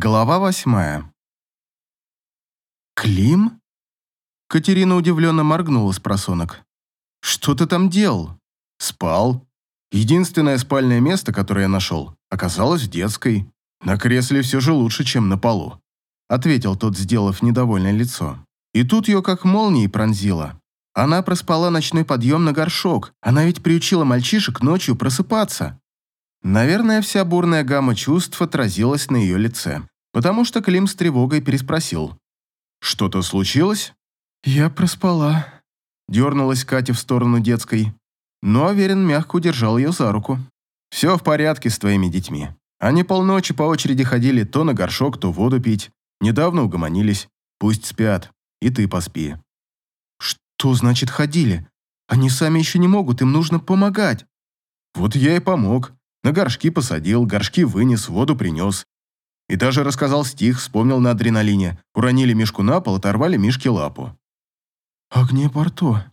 Глава восьмая. «Клим?» Катерина удивленно моргнула с просонок. «Что ты там делал?» «Спал. Единственное спальное место, которое я нашел, оказалось в детской. На кресле все же лучше, чем на полу», ответил тот, сделав недовольное лицо. И тут ее как молнией пронзило. Она проспала ночной подъем на горшок. Она ведь приучила мальчишек ночью просыпаться. Наверное, вся бурная гамма чувств отразилась на ее лице, потому что Клим с тревогой переспросил. «Что-то случилось?» «Я проспала», — дернулась Катя в сторону детской. Но Аверин мягко удержал ее за руку. «Все в порядке с твоими детьми. Они полночи по очереди ходили то на горшок, то воду пить. Недавно угомонились. Пусть спят. И ты поспи». «Что значит ходили? Они сами еще не могут, им нужно помогать». «Вот я и помог. На горшки посадил, горшки вынес, воду принес. И даже рассказал стих, вспомнил на адреналине. Уронили Мишку на пол, оторвали Мишке лапу. «Агния Порто.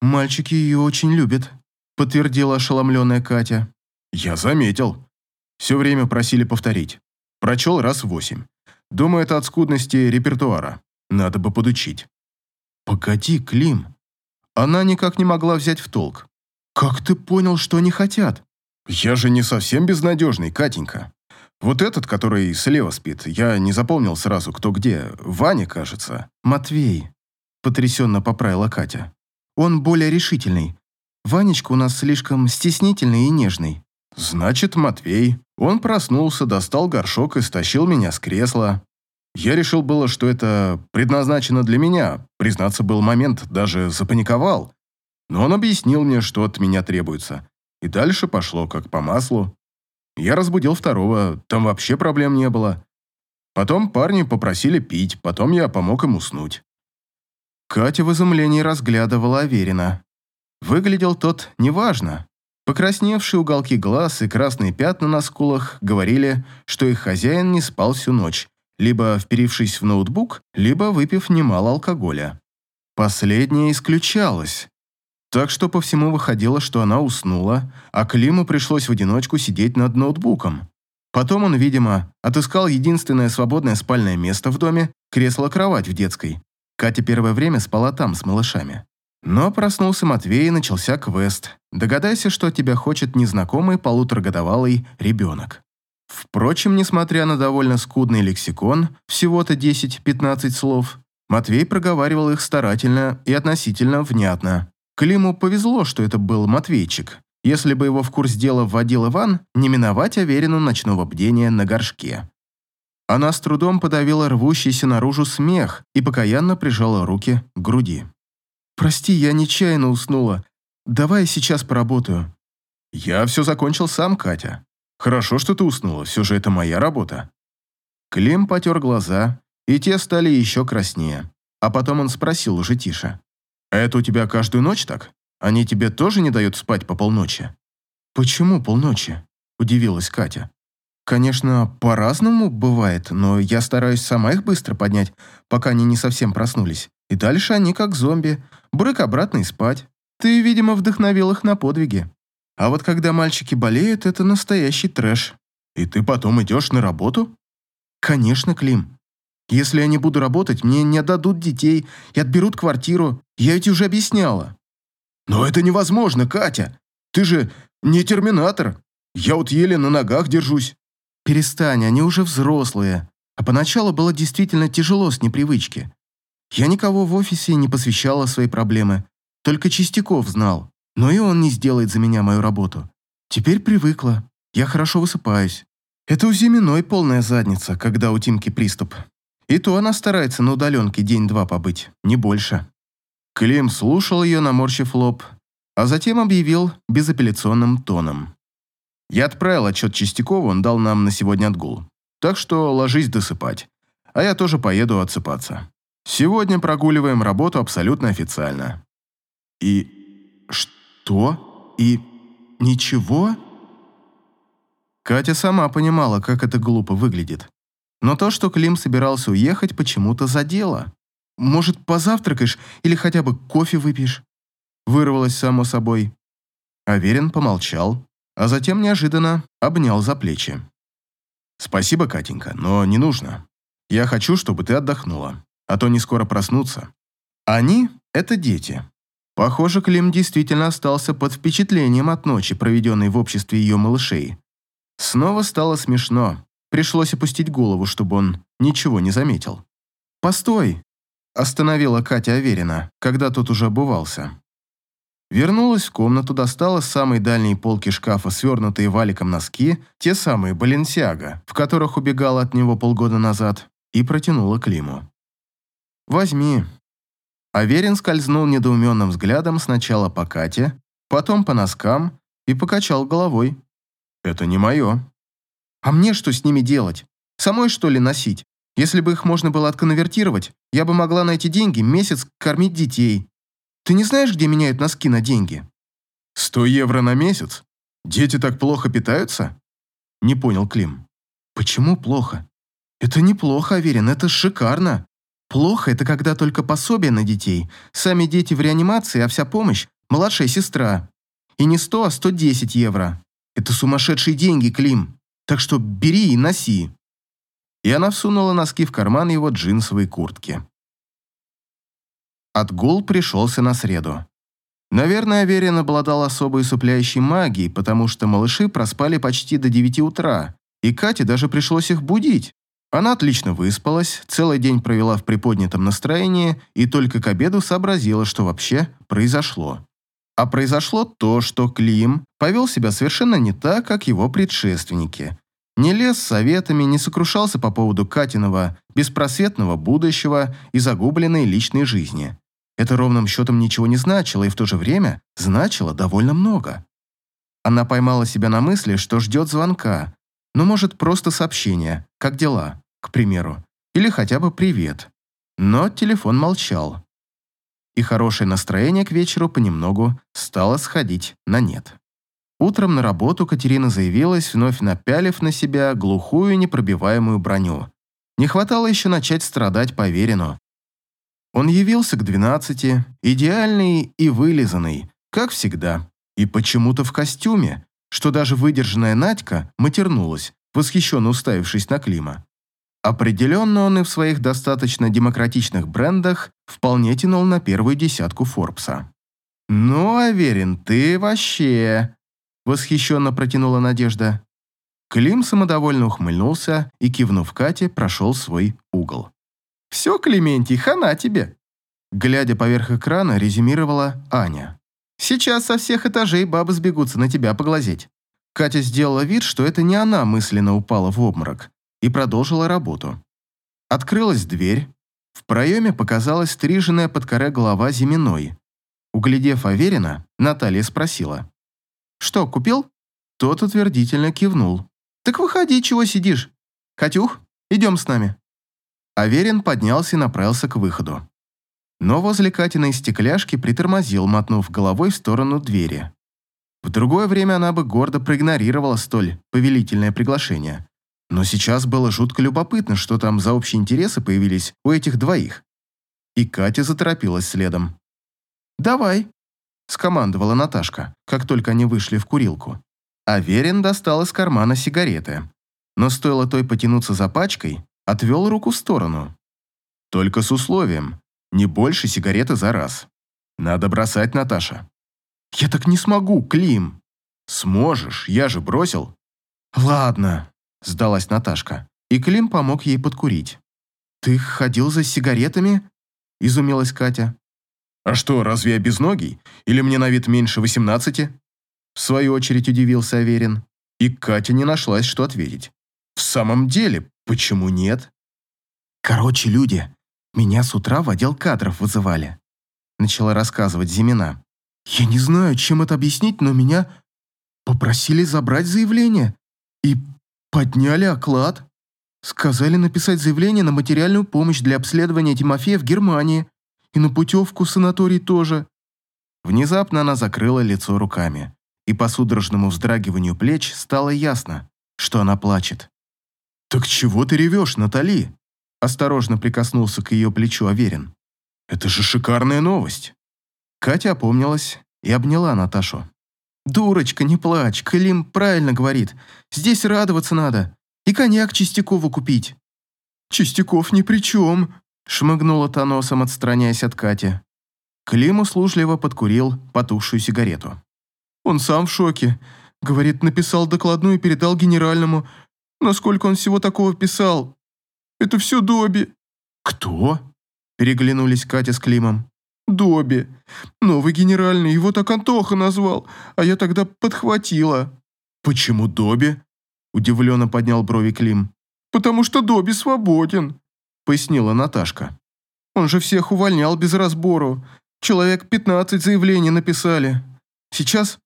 Мальчики ее очень любят», подтвердила ошеломленная Катя. «Я заметил. Все время просили повторить. Прочел раз восемь. Думаю, это от скудности репертуара. Надо бы подучить». «Погоди, Клим». Она никак не могла взять в толк. «Как ты понял, что они хотят?» «Я же не совсем безнадежный, Катенька. Вот этот, который слева спит, я не запомнил сразу, кто где. Ваня, кажется». «Матвей», — потрясенно поправила Катя. «Он более решительный. Ванечка у нас слишком стеснительный и нежный». «Значит, Матвей. Он проснулся, достал горшок и стащил меня с кресла. Я решил было, что это предназначено для меня. Признаться, был момент, даже запаниковал. Но он объяснил мне, что от меня требуется. И дальше пошло как по маслу. Я разбудил второго, там вообще проблем не было. Потом парни попросили пить, потом я помог им уснуть. Катя в изумлении разглядывала Аверина. Выглядел тот неважно. Покрасневшие уголки глаз и красные пятна на скулах говорили, что их хозяин не спал всю ночь, либо вперившись в ноутбук, либо выпив немало алкоголя. Последнее исключалось. Так что по всему выходило, что она уснула, а Климу пришлось в одиночку сидеть над ноутбуком. Потом он, видимо, отыскал единственное свободное спальное место в доме, кресло-кровать в детской. Катя первое время спала там с малышами. Но проснулся Матвей и начался квест. Догадайся, что тебя хочет незнакомый полуторагодовалый ребенок. Впрочем, несмотря на довольно скудный лексикон, всего-то 10-15 слов, Матвей проговаривал их старательно и относительно внятно. Климу повезло, что это был Матвейчик. Если бы его в курс дела вводил Иван, не миновать Аверину ночного бдения на горшке. Она с трудом подавила рвущийся наружу смех и покаянно прижала руки к груди. «Прости, я нечаянно уснула. Давай сейчас поработаю». «Я все закончил сам, Катя. Хорошо, что ты уснула, все же это моя работа». Клим потер глаза, и те стали еще краснее. А потом он спросил уже тише. «Это у тебя каждую ночь так? Они тебе тоже не дают спать по полночи?» «Почему полночи?» – удивилась Катя. «Конечно, по-разному бывает, но я стараюсь сама их быстро поднять, пока они не совсем проснулись. И дальше они как зомби, брык обратно и спать. Ты, видимо, вдохновил их на подвиги. А вот когда мальчики болеют, это настоящий трэш. И ты потом идешь на работу?» «Конечно, Клим. Если я не буду работать, мне не отдадут детей и отберут квартиру. Я ведь уже объясняла». «Но это невозможно, Катя. Ты же не терминатор. Я вот еле на ногах держусь». «Перестань, они уже взрослые. А поначалу было действительно тяжело с непривычки. Я никого в офисе не посвящала свои проблемы. Только Чистяков знал. Но и он не сделает за меня мою работу. Теперь привыкла. Я хорошо высыпаюсь. Это у Зиминой полная задница, когда у Тимки приступ. И то она старается на удаленке день-два побыть, не больше. Клим слушал ее, наморщив лоб, а затем объявил безапелляционным тоном. «Я отправил отчет Чистякову, он дал нам на сегодня отгул. Так что ложись досыпать. А я тоже поеду отсыпаться. Сегодня прогуливаем работу абсолютно официально». «И... что? И... ничего?» Катя сама понимала, как это глупо выглядит. Но то, что Клим собирался уехать, почему-то задело. «Может, позавтракаешь или хотя бы кофе выпьешь?» Вырвалось само собой. Аверин помолчал, а затем неожиданно обнял за плечи. «Спасибо, Катенька, но не нужно. Я хочу, чтобы ты отдохнула, а то не скоро проснуться». Они — это дети. Похоже, Клим действительно остался под впечатлением от ночи, проведенной в обществе ее малышей. Снова стало смешно. Пришлось опустить голову, чтобы он ничего не заметил. «Постой!» – остановила Катя Аверина, когда тот уже обувался. Вернулась в комнату, достала с самой дальней полки шкафа свернутые валиком носки, те самые Баленсиага, в которых убегала от него полгода назад, и протянула Климу. «Возьми». Аверин скользнул недоуменным взглядом сначала по Кате, потом по носкам и покачал головой. «Это не мое». «А мне что с ними делать? Самой, что ли, носить? Если бы их можно было отконвертировать, я бы могла на эти деньги месяц кормить детей. Ты не знаешь, где меняют носки на деньги?» «Сто евро на месяц? Дети так плохо питаются?» Не понял Клим. «Почему плохо? Это неплохо, Аверин, это шикарно. Плохо – это когда только пособие на детей, сами дети в реанимации, а вся помощь – младшая сестра. И не сто, а сто десять евро. Это сумасшедшие деньги, Клим. Так что бери и носи». И она всунула носки в карман его джинсовой куртки. Отгул пришелся на среду. Наверное, Аверин обладал особой усыпляющей магией, потому что малыши проспали почти до девяти утра, и Кате даже пришлось их будить. Она отлично выспалась, целый день провела в приподнятом настроении и только к обеду сообразила, что вообще произошло. А произошло то, что Клим повел себя совершенно не так, как его предшественники. Не лез советами, не сокрушался по поводу Катиного беспросветного будущего и загубленной личной жизни. Это ровным счетом ничего не значило и в то же время значило довольно много. Она поймала себя на мысли, что ждет звонка, но может просто сообщение «Как дела?», к примеру, или хотя бы «Привет». Но телефон молчал. И хорошее настроение к вечеру понемногу стало сходить на нет. Утром на работу Катерина заявилась, вновь напялив на себя глухую непробиваемую броню. Не хватало еще начать страдать по Верину. Он явился к двенадцати, идеальный и вылизанный, как всегда, и почему-то в костюме, что даже выдержанная Надька матернулась, восхищенно уставившись на Клима. Определенно он и в своих достаточно демократичных брендах вполне тянул на первую десятку Форбса. «Ну, Аверин, ты вообще...» — восхищенно протянула Надежда. Клим самодовольно ухмыльнулся и, кивнув Кате, прошел свой угол. «Все, Клементий, хана тебе!» Глядя поверх экрана, резюмировала Аня. «Сейчас со всех этажей бабы сбегутся на тебя поглазеть». Катя сделала вид, что это не она мысленно упала в обморок, и продолжила работу. Открылась дверь. В проеме показалась стриженная под коре голова Зиминой. Углядев Аверина, Наталья спросила. «Что, купил?» Тот утвердительно кивнул. «Так выходи, чего сидишь? Катюх, идем с нами». Аверин поднялся и направился к выходу. Но возле Катиной стекляшки притормозил, мотнув головой в сторону двери. В другое время она бы гордо проигнорировала столь повелительное приглашение. Но сейчас было жутко любопытно, что там за общие интересы появились у этих двоих. И Катя заторопилась следом. «Давай», – скомандовала Наташка, как только они вышли в курилку. Аверин достал из кармана сигареты. Но стоило той потянуться за пачкой, отвел руку в сторону. Только с условием, не больше сигареты за раз. Надо бросать, Наташа. Я так не смогу, Клим. Сможешь, я же бросил. Ладно, сдалась Наташка, и Клим помог ей подкурить. Ты ходил за сигаретами? Изумилась Катя. А что, разве я безногий? Или мне на вид меньше восемнадцати? В свою очередь удивился Аверин, и Катя не нашлась, что ответить. В самом деле, Почему нет? Короче, люди, меня с утра в отдел кадров вызывали. Начала рассказывать Зимина. Я не знаю, чем это объяснить, но меня попросили забрать заявление и подняли оклад. Сказали написать заявление на материальную помощь для обследования Тимофея в Германии и на путевку в санаторий тоже. Внезапно она закрыла лицо руками, и по судорожному вздрагиванию плеч стало ясно, что она плачет. «Так чего ты ревешь, Натали?» Осторожно прикоснулся к ее плечу Аверин. «Это же шикарная новость!» Катя опомнилась и обняла Наташу. «Дурочка, не плачь, Клим правильно говорит. Здесь радоваться надо. И коньяк Чистякову купить». «Чистяков ни при чем», — шмыгнула Таносом, отстраняясь от Кати. Клим услужливо подкурил потухшую сигарету. «Он сам в шоке. Говорит, написал докладную и передал генеральному. Насколько он всего такого писал? Это все Доби». «Кто?» – переглянулись Катя с Климом. «Доби. Новый генеральный, его так Антоха назвал, а я тогда подхватила». «Почему Доби?» – удивленно поднял брови Клим. «Потому что Доби свободен», – пояснила Наташка. «Он же всех увольнял без разбору. Человек 15 заявлений написали. Сейчас,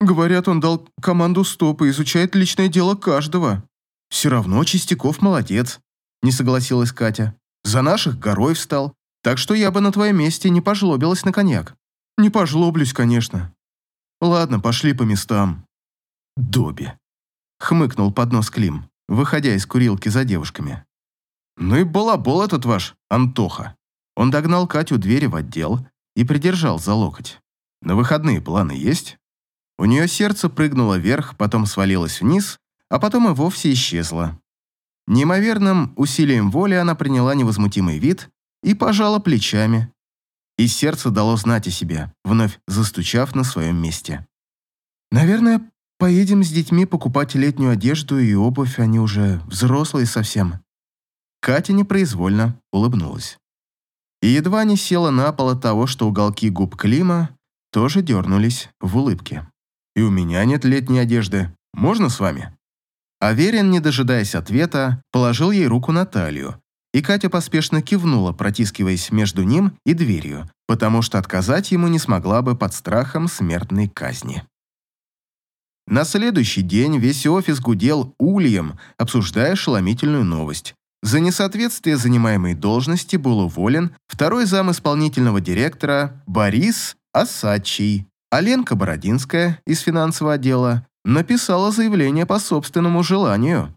говорят, он дал команду стоп и изучает личное дело каждого. Все равно Чистяков молодец, не согласилась Катя. За наших горой встал, так что я бы на твоем месте не пожлобилась на коньяк. Не пожлоблюсь, конечно. Ладно, пошли по местам. Доби. Хмыкнул под нос Клим, выходя из курилки за девушками. Ну и балабол этот ваш, Антоха. Он догнал Катю двери в отдел и придержал за локоть. «На выходные планы есть?» У нее сердце прыгнуло вверх, потом свалилось вниз, а потом и вовсе исчезло. Неимоверным усилием воли она приняла невозмутимый вид и пожала плечами. И сердце дало знать о себе, вновь застучав на своем месте. «Наверное, поедем с детьми покупать летнюю одежду и обувь, они уже взрослые совсем». Катя непроизвольно улыбнулась и едва не села на пол от того, что уголки губ Клима тоже дернулись в улыбке. «И у меня нет летней одежды. Можно с вами?» Аверин, не дожидаясь ответа, положил ей руку на талию, и Катя поспешно кивнула, протискиваясь между ним и дверью, потому что отказать ему не смогла бы под страхом смертной казни. На следующий день весь офис гудел ульем, обсуждая ошеломительную новость. За несоответствие занимаемой должности был уволен второй зам исполнительного директора Борис Осадчий. А Ленка Бородинская из финансового отдела написала заявление по собственному желанию.